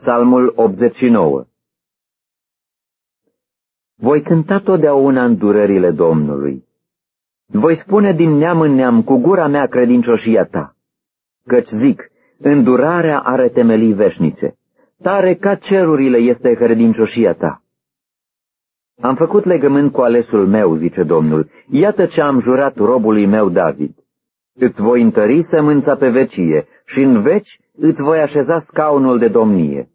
Psalmul 89 Voi cânta totdeauna îndurările Domnului. Voi spune din neam în neam cu gura mea credincioșia ta. Căci zic, îndurarea are temelii veșnice. Tare ca cerurile este credincioșia ta. Am făcut legământ cu alesul meu, zice Domnul, iată ce am jurat robului meu David. Îți voi întări sămânța pe vecie și în veci îți voi așeza scaunul de domnie.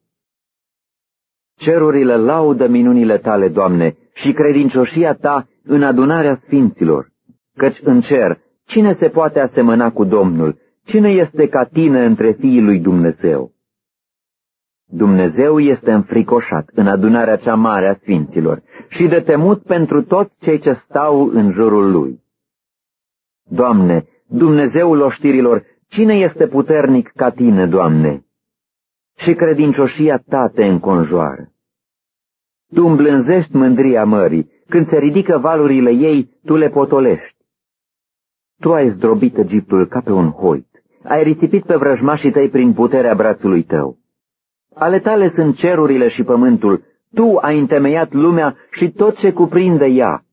Cerurile laudă minunile tale, Doamne, și credincioșia ta în adunarea sfinților, căci în cer cine se poate asemăna cu Domnul, cine este ca tine între fiii lui Dumnezeu? Dumnezeu este înfricoșat în adunarea cea mare a sfinților și de temut pentru toți cei ce stau în jurul lui. Doamne, Dumnezeul oștirilor, cine este puternic ca tine, Doamne? Și credincioșia ta te înconjoară. Tu îmblânzești mândria mării, când se ridică valurile ei, tu le potolești. Tu ai zdrobit Egiptul ca pe un hoit, ai risipit pe vrăjmașii tăi prin puterea brațului tău. Ale tale sunt cerurile și pământul, tu ai întemeiat lumea și tot ce cuprinde ea.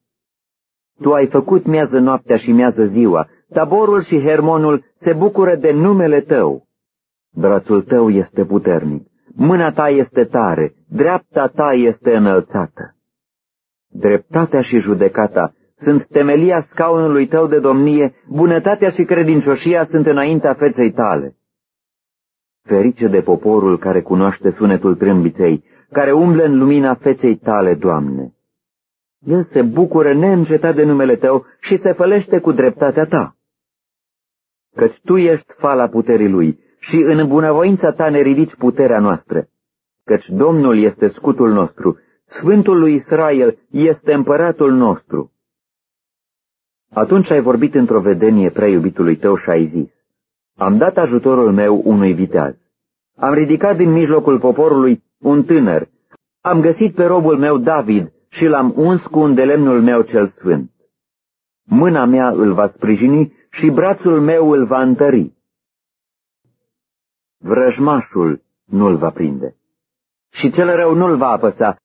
Tu ai făcut miază noaptea și miază ziua, taborul și hermonul se bucură de numele tău. Brațul tău este puternic, mâna ta este tare, dreapta ta este înălțată. Dreptatea și judecata sunt temelia scaunului tău de domnie, bunătatea și credincioșia sunt înaintea feței tale. Ferice de poporul care cunoaște sunetul trâmbiței, care umblă în lumina feței tale, Doamne. El se bucură neîncetat de numele Tău și se fălește cu dreptatea Ta. Căci Tu ești fala puterii Lui și în bunăvoința Ta ne ridici puterea noastră. Căci Domnul este scutul nostru, Sfântul lui Israel este împăratul nostru. Atunci ai vorbit într-o vedenie prea iubitului tău și ai zis, Am dat ajutorul meu unui viteaz. Am ridicat din mijlocul poporului un tânăr. Am găsit pe robul meu David și l-am uns cu un delemnul meu cel sfânt. Mâna mea îl va sprijini și brațul meu îl va întări. Vrăjmașul nu-l va prinde și cel rău nu-l va apăsa,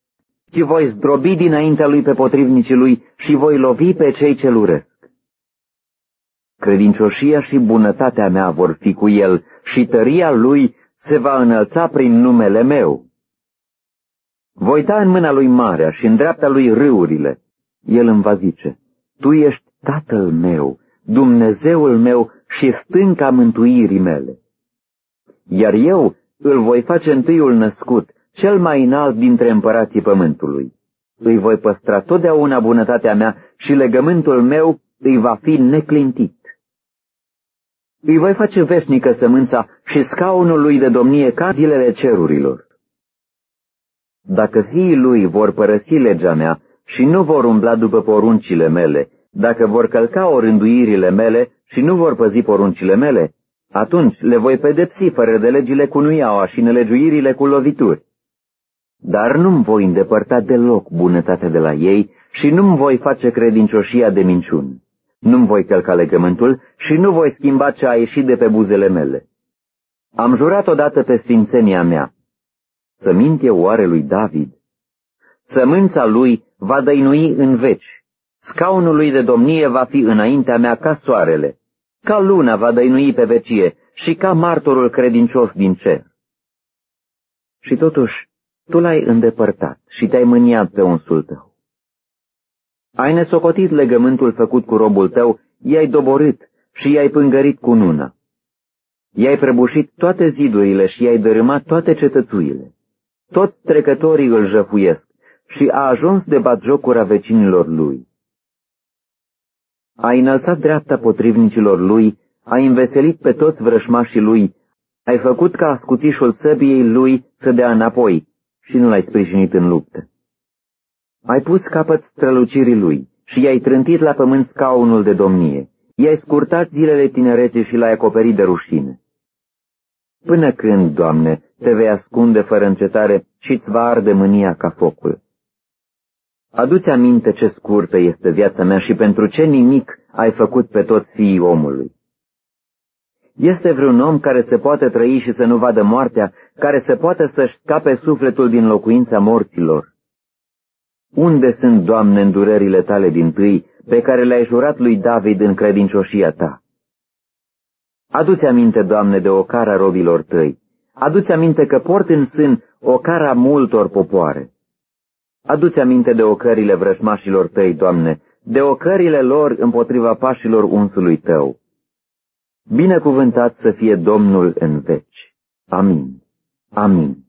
ci voi zdrobi dinaintea lui pe potrivnicii lui și voi lovi pe cei ce-l urăsc. Credincioșia și bunătatea mea vor fi cu el și tăria lui se va înălța prin numele meu. Voi da în mâna lui marea și în dreapta lui râurile. El îmi va zice, Tu ești tatăl meu, Dumnezeul meu și stânca mântuirii mele. Iar eu îl voi face întâiul născut, cel mai înalt dintre împărații pământului. Îi voi păstra totdeauna bunătatea mea și legământul meu îi va fi neclintit. Îi voi face veșnică sămânța și scaunul lui de domnie ca zilele cerurilor. Dacă fiii lui vor părăsi legea mea și nu vor umbla după poruncile mele, dacă vor călca orânduirile mele și nu vor păzi poruncile mele, atunci le voi pedepsi fără de legile cu nuiaua și nelegiuirile cu lovituri. Dar nu-mi voi îndepărta deloc bunătatea de la ei și nu-mi voi face credincioșia de minciuni. Nu-mi voi călca legământul și nu voi schimba ce a ieșit de pe buzele mele. Am jurat odată pe sfințenia mea, să mint eu oare lui David? Sămânța lui va dăinui în veci, scaunul lui de domnie va fi înaintea mea ca soarele, ca luna va dăinui pe vecie și ca martorul credincios din cer. Și totuși, tu l-ai îndepărtat și te-ai mâniat pe unsul tău. Ai nesocotit legământul făcut cu robul tău, i-ai doborât și i-ai pângărit cu nuna. I-ai prăbușit toate zidurile și i-ai dărâmat toate cetățuile. Toți trecătorii îl jăfuiesc și a ajuns de batjocura vecinilor lui. A înălțat dreapta potrivnicilor lui, a înveselit pe toți vrășmașii lui, ai făcut ca ascuțișul săbiei lui să dea înapoi și nu l-ai sprijinit în luptă. Ai pus capăt strălucirii lui și i-ai trântit la pământ scaunul de domnie, i-ai scurtat zilele tinereței și l-ai acoperit de rușine. Până când, Doamne, te vei ascunde fără încetare și îți va arde mânia ca focul? Adu-ți aminte ce scurtă este viața mea și pentru ce nimic ai făcut pe toți fiii omului. Este vreun om care se poate trăi și să nu vadă moartea, care se poate să-și scape sufletul din locuința morților? Unde sunt, Doamne, îndurările tale din tâi, pe care le-ai jurat lui David în credincioșia ta? Aduți aminte, Doamne, de ocara robilor tăi. Aduți aminte că port în sân ocara multor popoare. Aduți aminte de ocările vrășmașilor tăi, Doamne, de ocările lor împotriva pașilor unsului tău. Binecuvântat să fie Domnul în veci. Amin. Amin.